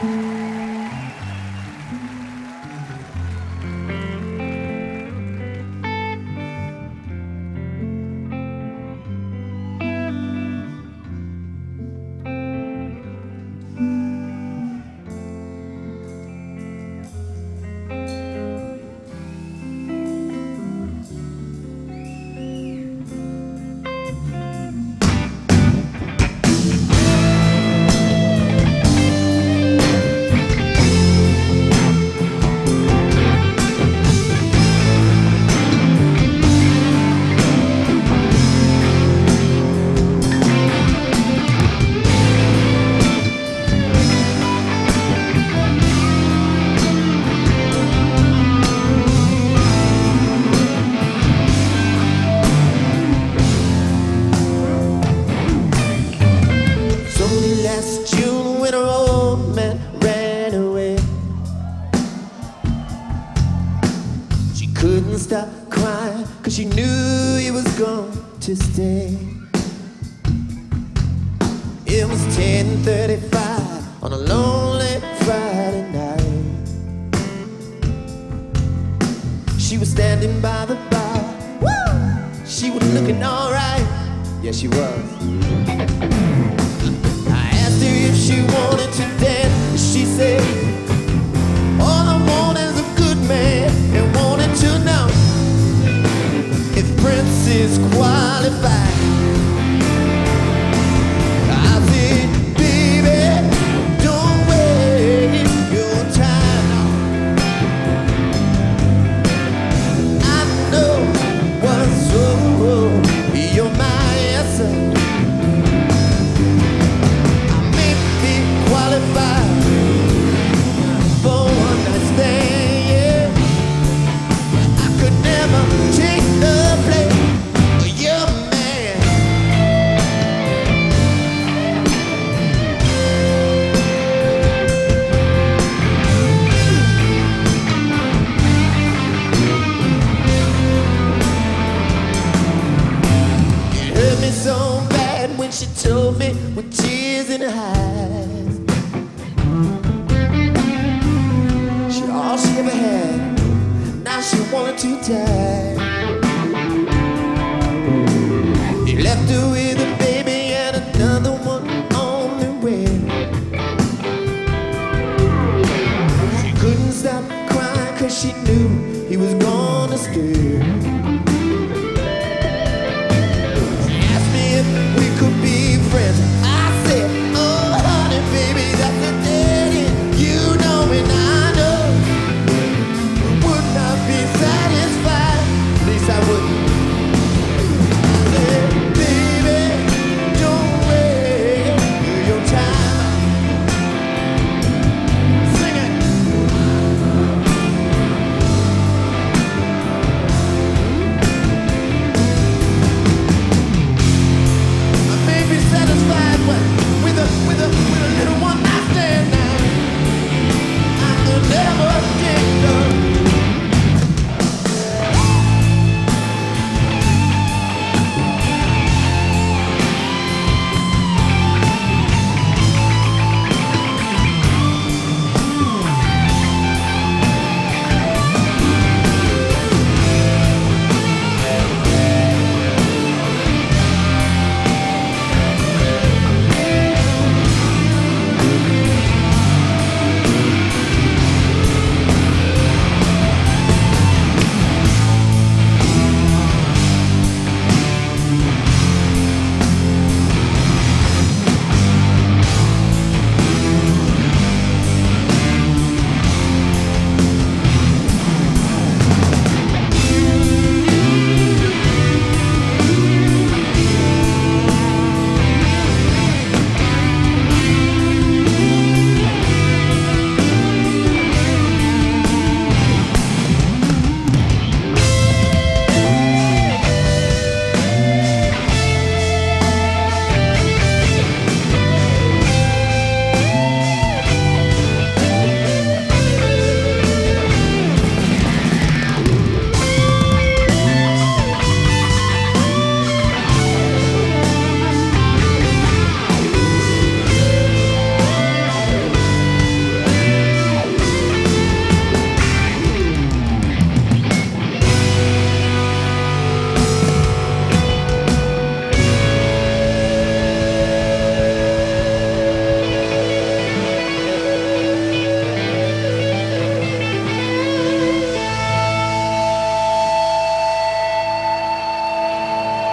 It's she knew he was going to stay. It was 10:35 on a lonely Friday night. She was standing by the bar. Woo! She was looking alright. Yeah, she was. I asked her if she wanted to dance. She said, me with tears in her eyes. She all she ever had, now she wanted to die. He left her with a baby and another one on the way. She couldn't stop crying cause she knew he was gonna stay.